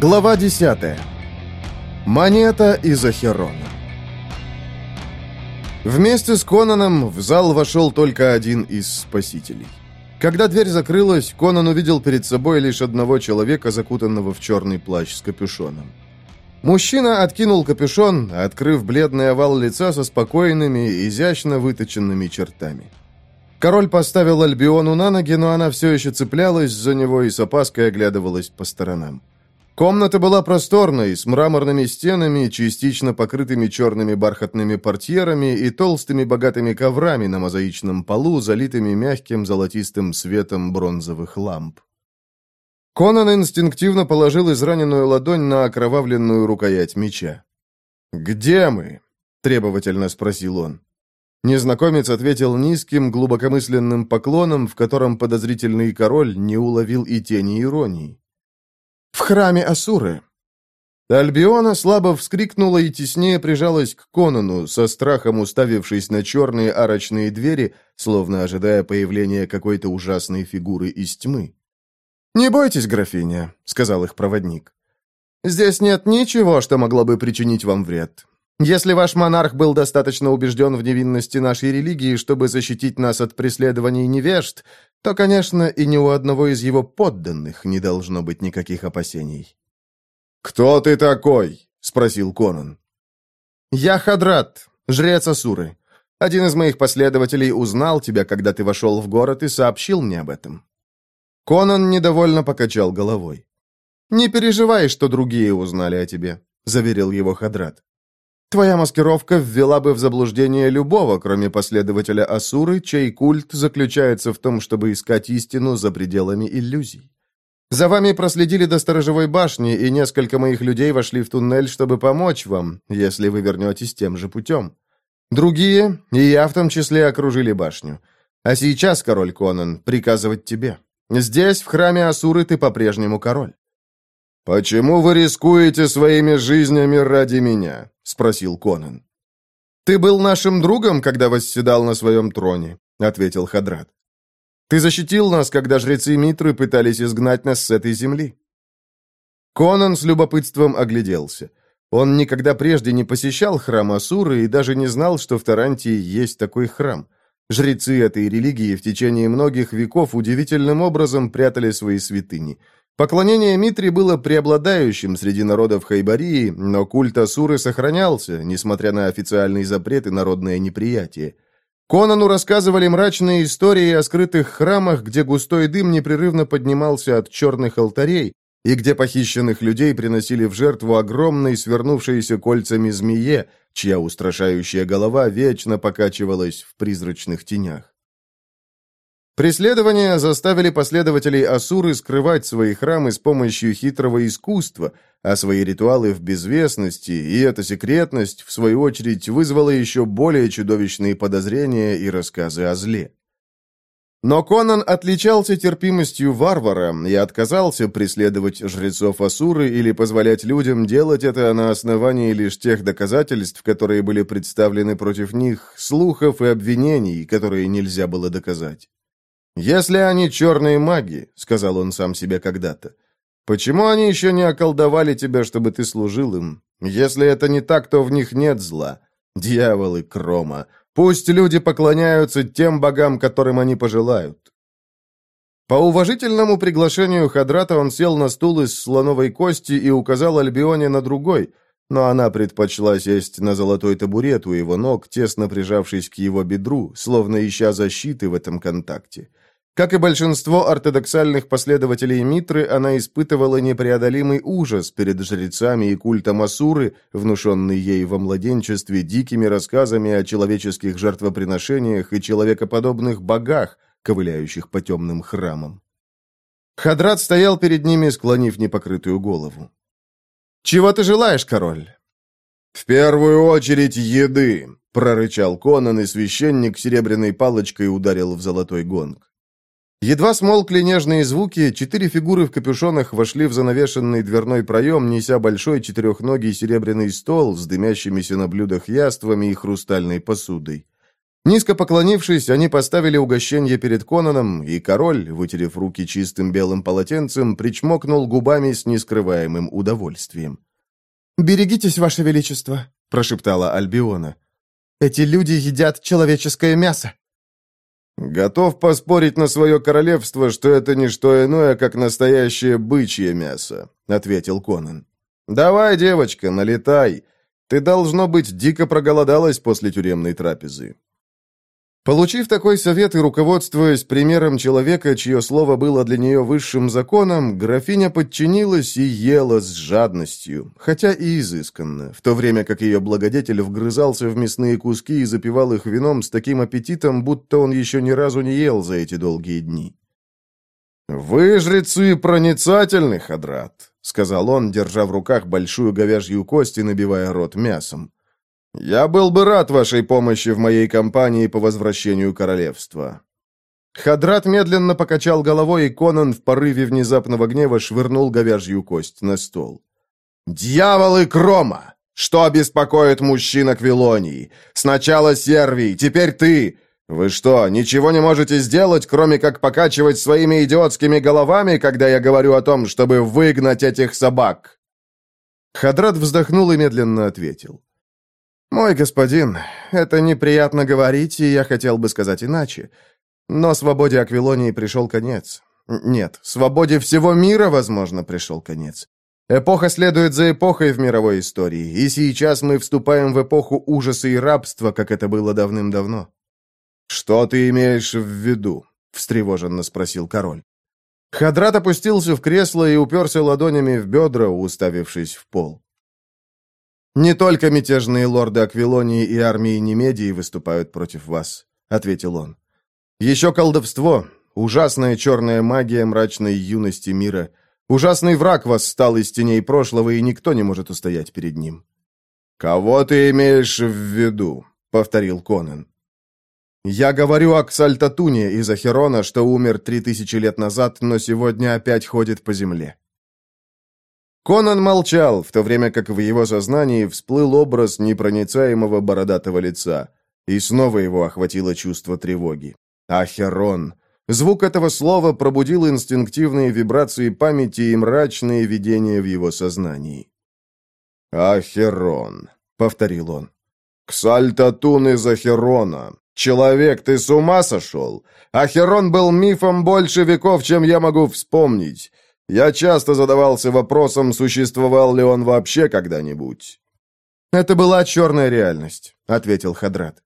Глава 10. Монета из Ахерона. Вместе с Конаном в зал вошел только один из спасителей. Когда дверь закрылась, Конан увидел перед собой лишь одного человека, закутанного в черный плащ с капюшоном. Мужчина откинул капюшон, открыв бледный овал лица со спокойными, изящно выточенными чертами. Король поставил Альбиону на ноги, но она все еще цеплялась за него и с опаской оглядывалась по сторонам. Комната была просторной, с мраморными стенами, частично покрытыми черными бархатными портьерами и толстыми богатыми коврами на мозаичном полу, залитыми мягким золотистым светом бронзовых ламп. Конан инстинктивно положил израненную ладонь на окровавленную рукоять меча. «Где мы?» – требовательно спросил он. Незнакомец ответил низким, глубокомысленным поклоном, в котором подозрительный король не уловил и тени иронии в храме Асуры». Альбиона слабо вскрикнула и теснее прижалась к Конану, со страхом уставившись на черные арочные двери, словно ожидая появления какой-то ужасной фигуры из тьмы. «Не бойтесь, графиня», — сказал их проводник. «Здесь нет ничего, что могло бы причинить вам вред. Если ваш монарх был достаточно убежден в невинности нашей религии, чтобы защитить нас от преследований невежд, то, конечно, и ни у одного из его подданных не должно быть никаких опасений. «Кто ты такой?» — спросил Конан. «Я Хадрат, жрец Асуры. Один из моих последователей узнал тебя, когда ты вошел в город, и сообщил мне об этом». Конан недовольно покачал головой. «Не переживай, что другие узнали о тебе», — заверил его Хадрат. Твоя маскировка ввела бы в заблуждение любого, кроме последователя Асуры, чей культ заключается в том, чтобы искать истину за пределами иллюзий. За вами проследили до сторожевой башни, и несколько моих людей вошли в туннель, чтобы помочь вам, если вы вернетесь тем же путем. Другие, и я в том числе, окружили башню. А сейчас, король Конан, приказывать тебе. Здесь, в храме Асуры, ты по-прежнему король. «Почему вы рискуете своими жизнями ради меня?» — спросил Конан. «Ты был нашим другом, когда восседал на своем троне», — ответил Хадрат. «Ты защитил нас, когда жрецы Митры пытались изгнать нас с этой земли». Конан с любопытством огляделся. Он никогда прежде не посещал храм Асуры и даже не знал, что в Тарантии есть такой храм. Жрецы этой религии в течение многих веков удивительным образом прятали свои святыни — Поклонение Митре было преобладающим среди народов Хайбарии, но культ Асуры сохранялся, несмотря на официальный запрет и народное неприятие. Конану рассказывали мрачные истории о скрытых храмах, где густой дым непрерывно поднимался от черных алтарей, и где похищенных людей приносили в жертву огромной свернувшейся кольцами змее, чья устрашающая голова вечно покачивалась в призрачных тенях. Преследования заставили последователей Асуры скрывать свои храмы с помощью хитрого искусства, а свои ритуалы в безвестности, и эта секретность, в свою очередь, вызвала еще более чудовищные подозрения и рассказы о зле. Но Конан отличался терпимостью варвара и отказался преследовать жрецов Асуры или позволять людям делать это на основании лишь тех доказательств, которые были представлены против них, слухов и обвинений, которые нельзя было доказать. «Если они черные маги», — сказал он сам себе когда-то, «почему они еще не околдовали тебя, чтобы ты служил им? Если это не так, то в них нет зла. Дьяволы Крома, пусть люди поклоняются тем богам, которым они пожелают». По уважительному приглашению Хадрата он сел на стул из слоновой кости и указал Альбионе на другой, но она предпочла сесть на золотой табурет у его ног, тесно прижавшись к его бедру, словно ища защиты в этом контакте. Как и большинство ортодоксальных последователей Митры, она испытывала непреодолимый ужас перед жрецами и культом Асуры, внушенный ей во младенчестве дикими рассказами о человеческих жертвоприношениях и человекоподобных богах, ковыляющих по темным храмам. Хадрат стоял перед ними, склонив непокрытую голову. «Чего ты желаешь, король?» «В первую очередь еды!» — прорычал Конан, и священник серебряной палочкой ударил в золотой гонг. Едва смолкли нежные звуки, четыре фигуры в капюшонах вошли в занавешенный дверной проем, неся большой четырехногий серебряный стол с дымящимися на блюдах яствами и хрустальной посудой. Низко поклонившись, они поставили угощение перед Конаном, и король, вытерев руки чистым белым полотенцем, причмокнул губами с нескрываемым удовольствием. «Берегитесь, Ваше Величество», — прошептала Альбиона. «Эти люди едят человеческое мясо». Готов поспорить на свое королевство, что это не что иное, как настоящее бычье мясо», — ответил Конан. «Давай, девочка, налетай. Ты, должно быть, дико проголодалась после тюремной трапезы». Получив такой совет и руководствуясь примером человека, чье слово было для нее высшим законом, графиня подчинилась и ела с жадностью, хотя и изысканно, в то время как ее благодетель вгрызался в мясные куски и запивал их вином с таким аппетитом, будто он еще ни разу не ел за эти долгие дни. «Вы жрецы проницательны, Хадрат», — сказал он, держа в руках большую говяжью кость и набивая рот мясом. Я был бы рад вашей помощи в моей кампании по возвращению королевства». Хадрат медленно покачал головой, и Конан в порыве внезапного гнева швырнул говяжью кость на стол. «Дьяволы Крома! Что беспокоит мужчин Аквилонии? Сначала Сервий, теперь ты! Вы что, ничего не можете сделать, кроме как покачивать своими идиотскими головами, когда я говорю о том, чтобы выгнать этих собак?» Хадрат вздохнул и медленно ответил. — «Мой господин, это неприятно говорить, и я хотел бы сказать иначе. Но свободе Аквилонии пришел конец. Нет, свободе всего мира, возможно, пришел конец. Эпоха следует за эпохой в мировой истории, и сейчас мы вступаем в эпоху ужаса и рабства, как это было давным-давно». «Что ты имеешь в виду?» — встревоженно спросил король. Хадрат опустился в кресло и уперся ладонями в бедра, уставившись в пол. «Не только мятежные лорды Аквилонии и армии Немедии выступают против вас», — ответил он. «Еще колдовство, ужасная черная магия мрачной юности мира. Ужасный враг восстал из теней прошлого, и никто не может устоять перед ним». «Кого ты имеешь в виду?» — повторил Конан. «Я говорю о Ксальтатуне из Ахерона, что умер три тысячи лет назад, но сегодня опять ходит по земле». Конан молчал, в то время как в его сознании всплыл образ непроницаемого бородатого лица. И снова его охватило чувство тревоги. «Ахерон!» Звук этого слова пробудил инстинктивные вибрации памяти и мрачные видения в его сознании. «Ахерон», — повторил он. «Ксальтатун из Ахерона! Человек, ты с ума сошел? Ахерон был мифом больше веков, чем я могу вспомнить. Я часто задавался вопросом, существовал ли он вообще когда-нибудь. «Это была черная реальность», — ответил Хадрат.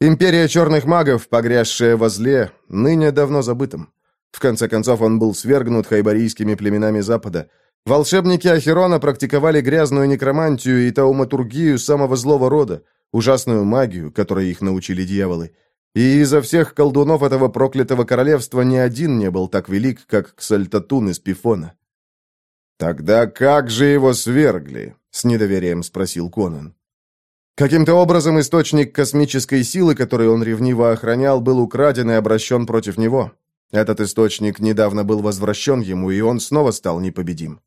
«Империя черных магов, погрязшая во зле, ныне давно забытым. В конце концов, он был свергнут хайбарийскими племенами Запада. Волшебники Ахерона практиковали грязную некромантию и тауматургию самого злого рода, ужасную магию, которой их научили дьяволы. И изо всех колдунов этого проклятого королевства ни один не был так велик, как Ксальтатун из Пифона. «Тогда как же его свергли?» — с недоверием спросил Конан. Каким-то образом источник космической силы, который он ревниво охранял, был украден и обращен против него. Этот источник недавно был возвращен ему, и он снова стал непобедим.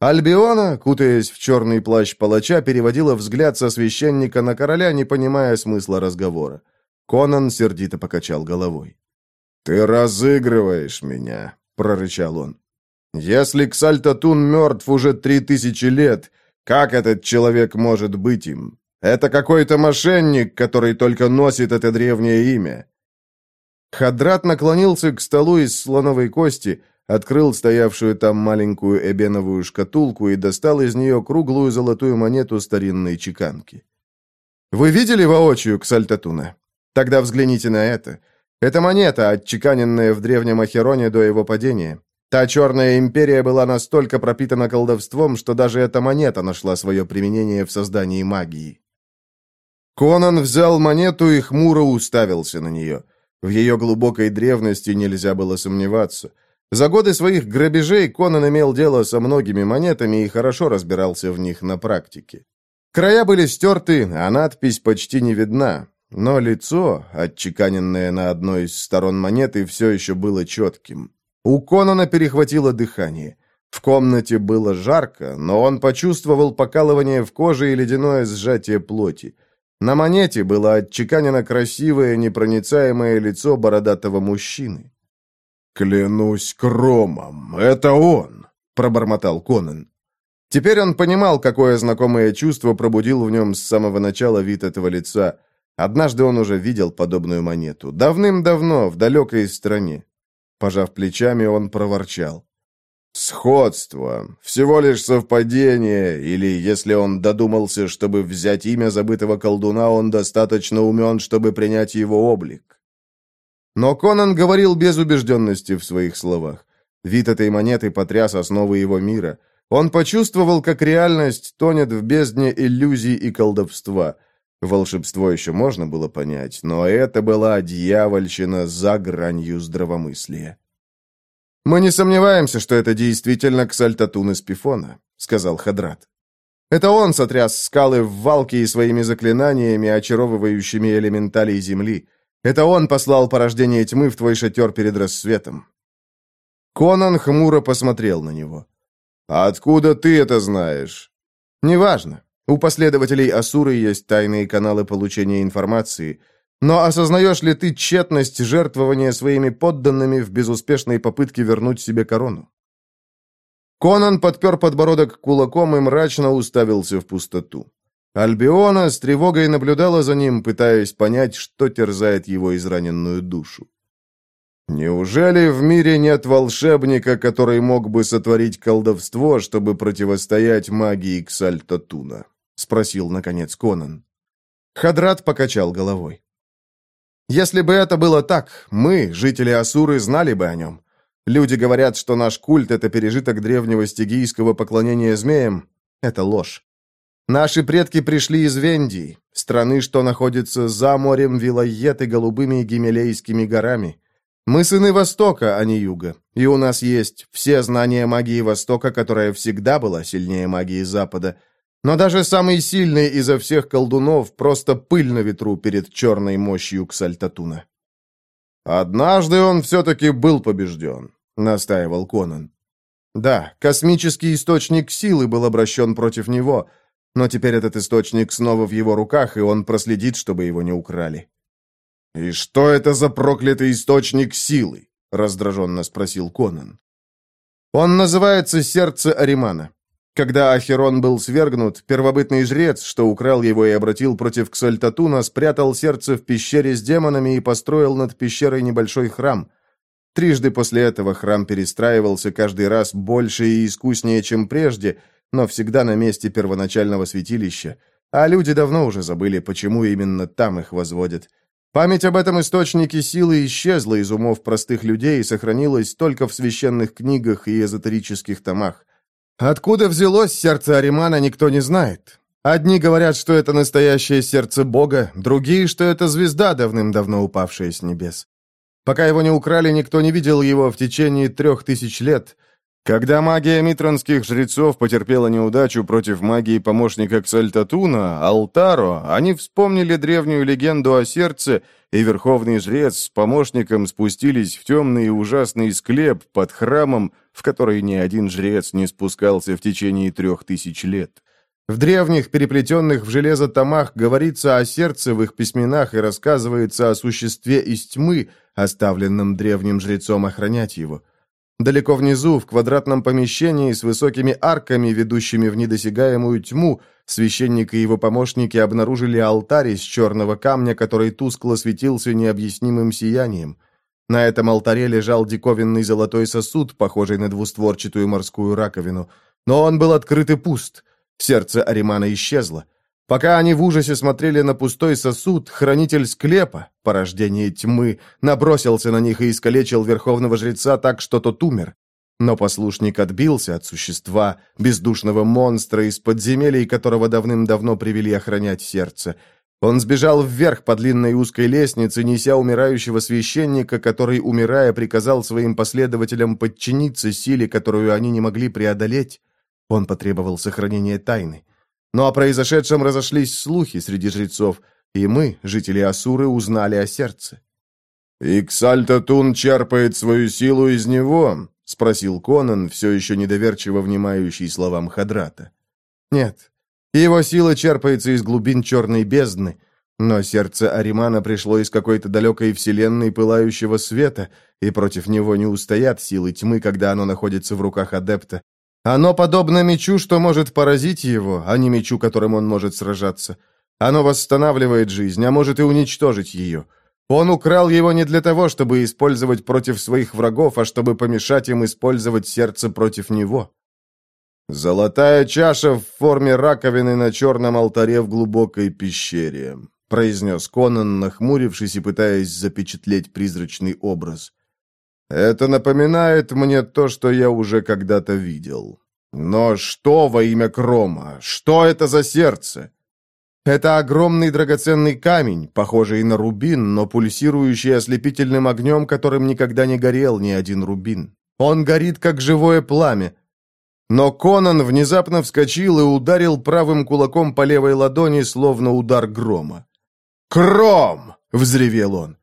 Альбиона, кутаясь в черный плащ палача, переводила взгляд со священника на короля, не понимая смысла разговора. Конан сердито покачал головой. «Ты разыгрываешь меня», — прорычал он. «Если Ксальтатун мертв уже три тысячи лет, как этот человек может быть им? Это какой-то мошенник, который только носит это древнее имя». Хадрат наклонился к столу из слоновой кости, открыл стоявшую там маленькую эбеновую шкатулку и достал из нее круглую золотую монету старинной чеканки. «Вы видели воочию Ксальтатуна?» Тогда взгляните на это. Это монета, отчеканенная в древнем Ахероне до его падения. Та черная империя была настолько пропитана колдовством, что даже эта монета нашла свое применение в создании магии. Конан взял монету и хмуро уставился на нее. В ее глубокой древности нельзя было сомневаться. За годы своих грабежей Конан имел дело со многими монетами и хорошо разбирался в них на практике. Края были стерты, а надпись почти не видна. Но лицо, отчеканенное на одной из сторон монеты, все еще было четким. У Конона перехватило дыхание. В комнате было жарко, но он почувствовал покалывание в коже и ледяное сжатие плоти. На монете было отчеканено красивое, непроницаемое лицо бородатого мужчины. «Клянусь кромом, это он!» — пробормотал Конан. Теперь он понимал, какое знакомое чувство пробудил в нем с самого начала вид этого лица — Однажды он уже видел подобную монету. Давным-давно, в далекой стране. Пожав плечами, он проворчал. «Сходство. Всего лишь совпадение. Или, если он додумался, чтобы взять имя забытого колдуна, он достаточно умен, чтобы принять его облик». Но Конан говорил без убежденности в своих словах. Вид этой монеты потряс основы его мира. Он почувствовал, как реальность тонет в бездне иллюзий и колдовства – Волшебство еще можно было понять, но это была дьявольщина за гранью здравомыслия. «Мы не сомневаемся, что это действительно Ксальтатун из Пифона», — сказал Хадрат. «Это он сотряс скалы в валке и своими заклинаниями, очаровывающими элементалей земли. Это он послал порождение тьмы в твой шатер перед рассветом». Конан хмуро посмотрел на него. «А «Откуда ты это знаешь?» «Неважно. У последователей Асуры есть тайные каналы получения информации. Но осознаешь ли ты тщетность жертвования своими подданными в безуспешной попытке вернуть себе корону? Конан подпер подбородок кулаком и мрачно уставился в пустоту. Альбиона с тревогой наблюдала за ним, пытаясь понять, что терзает его израненную душу. Неужели в мире нет волшебника, который мог бы сотворить колдовство, чтобы противостоять магии Ксальтатуна? — спросил, наконец, Конан. Хадрат покачал головой. «Если бы это было так, мы, жители Асуры, знали бы о нем. Люди говорят, что наш культ — это пережиток древнего стигийского поклонения змеям. Это ложь. Наши предки пришли из Вендии, страны, что находится за морем Вилайет и голубыми гимелейскими горами. Мы сыны Востока, а не Юга, и у нас есть все знания магии Востока, которая всегда была сильнее магии Запада — но даже самый сильный изо всех колдунов просто пыль на ветру перед черной мощью Ксальтатуна. «Однажды он все-таки был побежден», — настаивал Конан. «Да, космический источник силы был обращен против него, но теперь этот источник снова в его руках, и он проследит, чтобы его не украли». «И что это за проклятый источник силы?» — раздраженно спросил Конан. «Он называется «Сердце Аримана». Когда Ахерон был свергнут, первобытный жрец, что украл его и обратил против Ксальтатуна, спрятал сердце в пещере с демонами и построил над пещерой небольшой храм. Трижды после этого храм перестраивался каждый раз больше и искуснее, чем прежде, но всегда на месте первоначального святилища. А люди давно уже забыли, почему именно там их возводят. Память об этом источнике силы исчезла из умов простых людей и сохранилась только в священных книгах и эзотерических томах. Откуда взялось сердце Аримана, никто не знает. Одни говорят, что это настоящее сердце Бога, другие, что это звезда, давным-давно упавшая с небес. Пока его не украли, никто не видел его в течение трех тысяч лет — когда магия митранских жрецов потерпела неудачу против магии помощника Ксальтатуна, Алтаро, они вспомнили древнюю легенду о сердце, и верховный жрец с помощником спустились в темный и ужасный склеп под храмом, в который ни один жрец не спускался в течение трех тысяч лет. В древних, переплетенных в железо томах, говорится о сердце в их письменах и рассказывается о существе из тьмы, оставленном древним жрецом охранять его – Далеко внизу, в квадратном помещении с высокими арками, ведущими в недосягаемую тьму, священник и его помощники обнаружили алтарь из черного камня, который тускло светился необъяснимым сиянием. На этом алтаре лежал диковинный золотой сосуд, похожий на двустворчатую морскую раковину. Но он был открыт и пуст. Сердце Аримана исчезло. Пока они в ужасе смотрели на пустой сосуд, хранитель склепа, порождение тьмы, набросился на них и искалечил верховного жреца так, что тот умер. Но послушник отбился от существа, бездушного монстра из подземелий, которого давным-давно привели охранять сердце. Он сбежал вверх по длинной узкой лестнице, неся умирающего священника, который, умирая, приказал своим последователям подчиниться силе, которую они не могли преодолеть. Он потребовал сохранения тайны. Но о произошедшем разошлись слухи среди жрецов, и мы, жители Асуры, узнали о сердце. «Иксальтатун черпает свою силу из него?» — спросил Конан, все еще недоверчиво внимающий словам Хадрата. «Нет, его сила черпается из глубин черной бездны, но сердце Аримана пришло из какой-то далекой вселенной пылающего света, и против него не устоят силы тьмы, когда оно находится в руках адепта. Оно подобно мечу, что может поразить его, а не мечу, которым он может сражаться. Оно восстанавливает жизнь, а может и уничтожить ее. Он украл его не для того, чтобы использовать против своих врагов, а чтобы помешать им использовать сердце против него. «Золотая чаша в форме раковины на черном алтаре в глубокой пещере», произнес Конан, нахмурившись и пытаясь запечатлеть призрачный образ. Это напоминает мне то, что я уже когда-то видел. Но что во имя Крома? Что это за сердце? Это огромный драгоценный камень, похожий на рубин, но пульсирующий ослепительным огнем, которым никогда не горел ни один рубин. Он горит, как живое пламя. Но Конан внезапно вскочил и ударил правым кулаком по левой ладони, словно удар грома. «Кром!» — взревел он.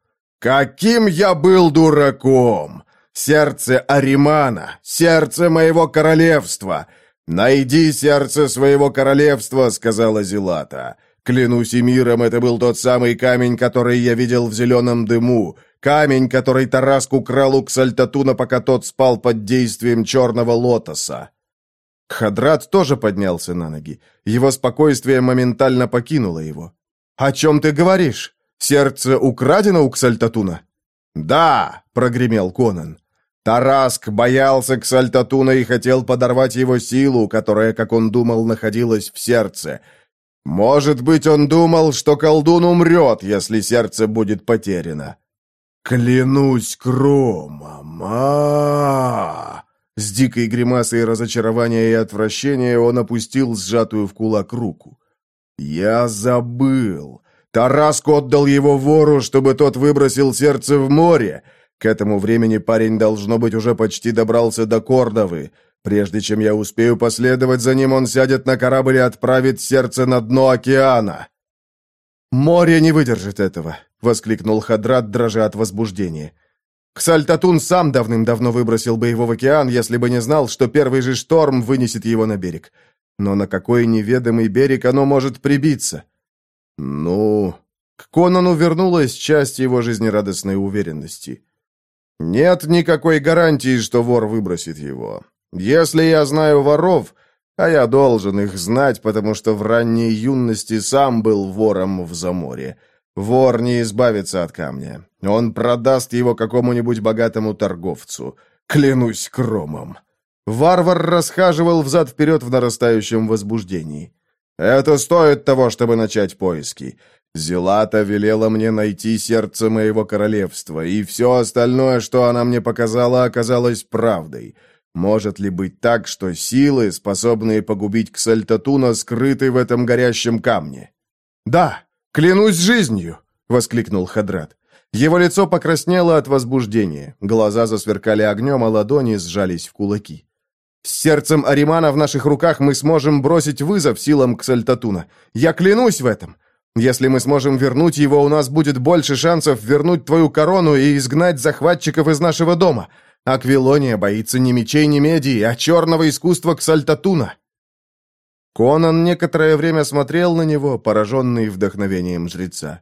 Каким я был дураком! Сердце Аримана, сердце моего королевства! Найди сердце своего королевства, сказала Зелата. Клянусь и миром, это был тот самый камень, который я видел в зеленом дыму. Камень, который Тараск украл у Ксальтатуна, пока тот спал под действием черного лотоса. Кхадрат тоже поднялся на ноги. Его спокойствие моментально покинуло его. «О чем ты говоришь?» Сердце украдено у Ксальтатуна?» «Да!» — прогремел Конан. Тараск боялся Ксальтатуна и хотел подорвать его силу, которая, как он думал, находилась в сердце. Может быть, он думал, что колдун умрет, если сердце будет потеряно. «Клянусь кромом! а, С дикой гримасой разочарования и отвращения он опустил сжатую в кулак руку. «Я забыл! Тараску отдал его вору, чтобы тот выбросил сердце в море. К этому времени парень, должно быть, уже почти добрался до Кордовы. Прежде чем я успею последовать за ним, он сядет на корабль и отправит сердце на дно океана». «Море не выдержит этого», — воскликнул Хадрат, дрожа от возбуждения. «Ксальтатун сам давным-давно выбросил бы его в океан, если бы не знал, что первый же шторм вынесет его на берег. Но на какой неведомый берег оно может прибиться?» «Ну...» К Конану вернулась часть его жизнерадостной уверенности. «Нет никакой гарантии, что вор выбросит его. Если я знаю воров, а я должен их знать, потому что в ранней юности сам был вором в заморе. Вор не избавится от камня. Он продаст его какому-нибудь богатому торговцу. Клянусь кромом». Варвар расхаживал взад-вперед в нарастающем возбуждении. «Это стоит того, чтобы начать поиски. Зелата велела мне найти сердце моего королевства, и все остальное, что она мне показала, оказалось правдой. Может ли быть так, что силы, способные погубить Ксальтатуна, скрыты в этом горящем камне?» «Да, клянусь жизнью!» — воскликнул Хадрат. Его лицо покраснело от возбуждения, глаза засверкали огнем, а ладони сжались в кулаки. С Сердцем Аримана в наших руках мы сможем бросить вызов силам Ксальтатуна. Я клянусь в этом. Если мы сможем вернуть его, у нас будет больше шансов вернуть твою корону и изгнать захватчиков из нашего дома. Аквилония боится не мечей, не меди, а черного искусства Ксальтатуна». Конан некоторое время смотрел на него, пораженный вдохновением жреца.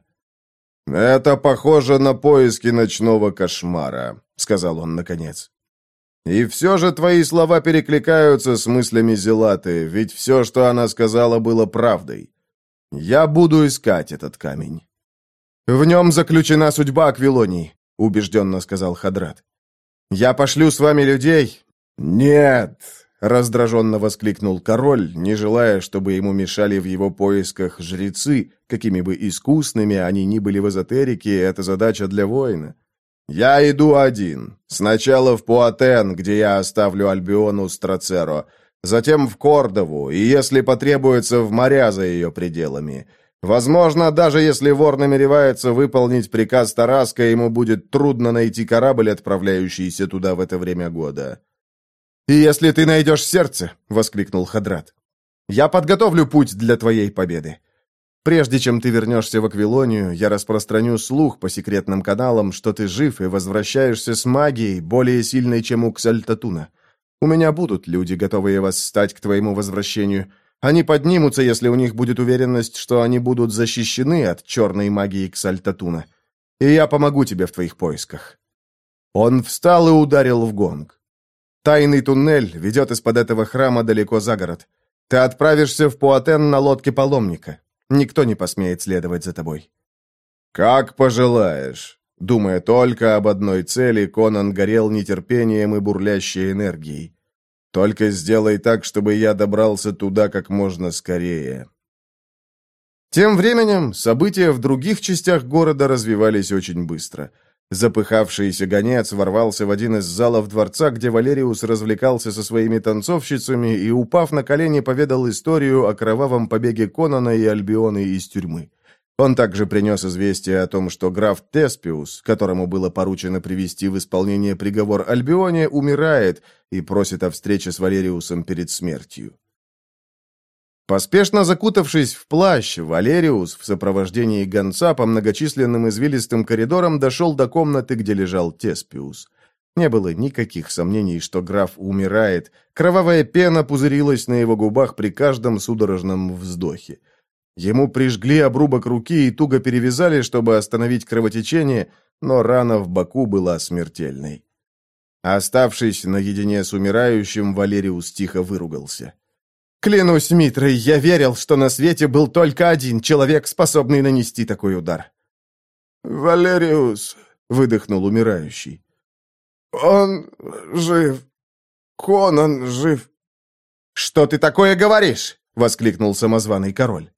«Это похоже на поиски ночного кошмара», — сказал он наконец. И все же твои слова перекликаются с мыслями Зелаты, ведь все, что она сказала, было правдой. Я буду искать этот камень. В нем заключена судьба Аквилонии, убежденно сказал Хадрат. Я пошлю с вами людей. Нет, раздраженно воскликнул король, не желая, чтобы ему мешали в его поисках жрецы, какими бы искусными они ни были в эзотерике, это задача для воина. Я иду один. Сначала в Пуатен, где я оставлю Альбиону Страцеро, затем в Кордову, и, если потребуется, в моря за ее пределами. Возможно, даже если вор намеревается выполнить приказ Тараска, ему будет трудно найти корабль, отправляющийся туда в это время года. «И если ты найдешь сердце!» — воскликнул Хадрат. «Я подготовлю путь для твоей победы!» Прежде чем ты вернешься в Аквилонию, я распространю слух по секретным каналам, что ты жив и возвращаешься с магией, более сильной, чем у Ксальтатуна. У меня будут люди, готовые восстать к твоему возвращению. Они поднимутся, если у них будет уверенность, что они будут защищены от черной магии Ксальтатуна. И я помогу тебе в твоих поисках». Он встал и ударил в гонг. «Тайный туннель ведет из-под этого храма далеко за город. Ты отправишься в Пуатен на лодке паломника. Никто не посмеет следовать за тобой». «Как пожелаешь». Думая только об одной цели, Конан горел нетерпением и бурлящей энергией. «Только сделай так, чтобы я добрался туда как можно скорее». Тем временем события в других частях города развивались очень быстро – Запыхавшийся гонец ворвался в один из залов дворца, где Валериус развлекался со своими танцовщицами и, упав на колени, поведал историю о кровавом побеге Конона и Альбионы из тюрьмы. Он также принес известие о том, что граф Теспиус, которому было поручено привести в исполнение приговор Альбионе, умирает и просит о встрече с Валериусом перед смертью. Поспешно закутавшись в плащ, Валериус в сопровождении гонца по многочисленным извилистым коридорам дошел до комнаты, где лежал Теспиус. Не было никаких сомнений, что граф умирает. Кровавая пена пузырилась на его губах при каждом судорожном вздохе. Ему прижгли обрубок руки и туго перевязали, чтобы остановить кровотечение, но рана в боку была смертельной. Оставшись наедине с умирающим, Валериус тихо выругался. Клянусь Митрой, я верил, что на свете был только один человек, способный нанести такой удар. «Валериус», — выдохнул умирающий. «Он жив. Конан жив». «Что ты такое говоришь?» — воскликнул самозваный король.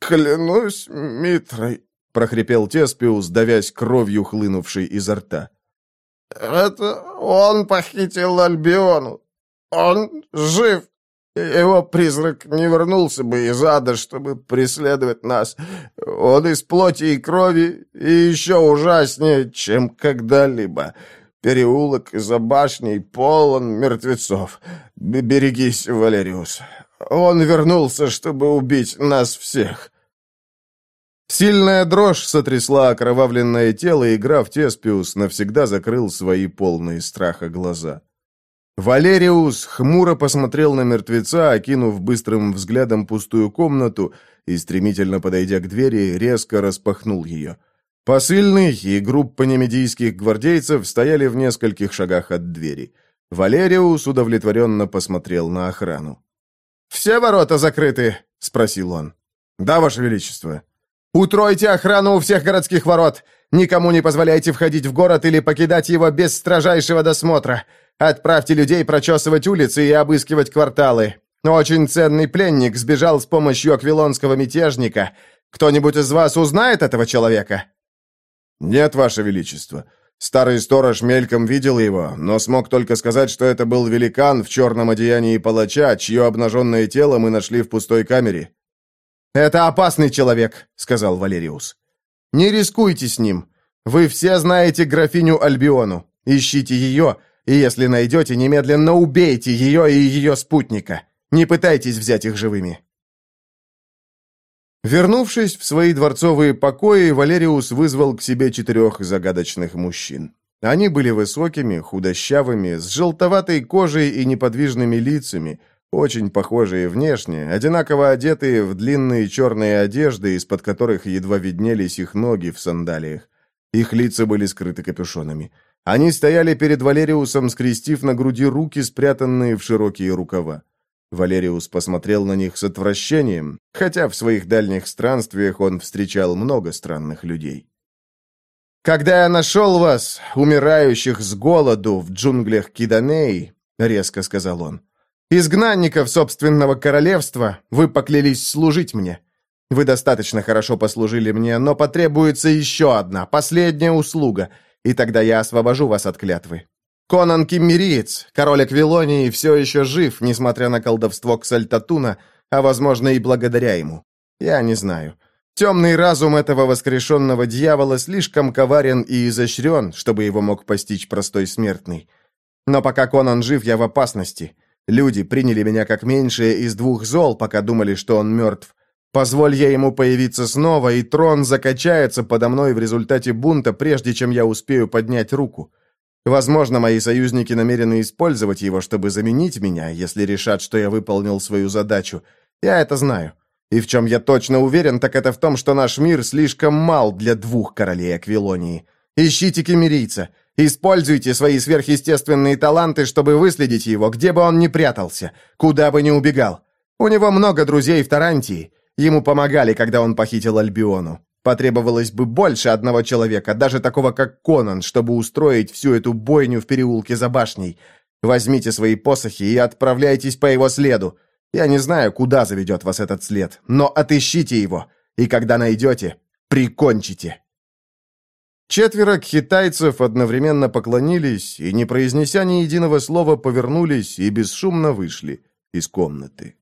«Клянусь Митрой», — прохрипел Теспиус, давясь кровью, хлынувшей изо рта. «Это он похитил Альбиону. Он жив». Его призрак не вернулся бы из ада, чтобы преследовать нас. Он из плоти и крови, и еще ужаснее, чем когда-либо. Переулок за башней полон мертвецов. Берегись, Валериус. Он вернулся, чтобы убить нас всех». Сильная дрожь сотрясла окровавленное тело, и граф Теспиус навсегда закрыл свои полные страха глаза. Валериус хмуро посмотрел на мертвеца, окинув быстрым взглядом пустую комнату и, стремительно подойдя к двери, резко распахнул ее. Посыльный и группа немедийских гвардейцев стояли в нескольких шагах от двери. Валериус удовлетворенно посмотрел на охрану. «Все ворота закрыты?» — спросил он. «Да, Ваше Величество». «Утройте охрану у всех городских ворот! Никому не позволяйте входить в город или покидать его без строжайшего досмотра! Отправьте людей прочесывать улицы и обыскивать кварталы. Очень ценный пленник сбежал с помощью аквилонского мятежника. Кто-нибудь из вас узнает этого человека?» «Нет, Ваше Величество. Старый сторож мельком видел его, но смог только сказать, что это был великан в черном одеянии палача, чье обнаженное тело мы нашли в пустой камере». «Это опасный человек», — сказал Валериус. «Не рискуйте с ним. Вы все знаете графиню Альбиону. Ищите ее и если найдете, немедленно убейте ее и ее спутника. Не пытайтесь взять их живыми». Вернувшись в свои дворцовые покои, Валериус вызвал к себе четырех загадочных мужчин. Они были высокими, худощавыми, с желтоватой кожей и неподвижными лицами, очень похожие внешне, одинаково одетые в длинные черные одежды, из-под которых едва виднелись их ноги в сандалиях. Их лица были скрыты капюшонами. Они стояли перед Валериусом, скрестив на груди руки, спрятанные в широкие рукава. Валериус посмотрел на них с отвращением, хотя в своих дальних странствиях он встречал много странных людей. «Когда я нашел вас, умирающих с голоду в джунглях Киданей», — резко сказал он, — «изгнанников собственного королевства, вы поклялись служить мне. Вы достаточно хорошо послужили мне, но потребуется еще одна, последняя услуга — и тогда я освобожу вас от клятвы. Конан Киммериец, король Аквилонии, все еще жив, несмотря на колдовство Ксальтатуна, а, возможно, и благодаря ему. Я не знаю. Темный разум этого воскрешенного дьявола слишком коварен и изощрен, чтобы его мог постичь простой смертный. Но пока Конан жив, я в опасности. Люди приняли меня как меньшее из двух зол, пока думали, что он мертв. Позволь я ему появиться снова, и трон закачается подо мной в результате бунта, прежде чем я успею поднять руку. Возможно, мои союзники намерены использовать его, чтобы заменить меня, если решат, что я выполнил свою задачу. Я это знаю. И в чем я точно уверен, так это в том, что наш мир слишком мал для двух королей Аквилонии. Ищите кемерийца. Используйте свои сверхъестественные таланты, чтобы выследить его, где бы он ни прятался, куда бы ни убегал. У него много друзей в Тарантии. Ему помогали, когда он похитил Альбиону. Потребовалось бы больше одного человека, даже такого как Конан, чтобы устроить всю эту бойню в переулке за башней. Возьмите свои посохи и отправляйтесь по его следу. Я не знаю, куда заведет вас этот след, но отыщите его, и когда найдете, прикончите». Четверо китайцев одновременно поклонились и, не произнеся ни единого слова, повернулись и бесшумно вышли из комнаты.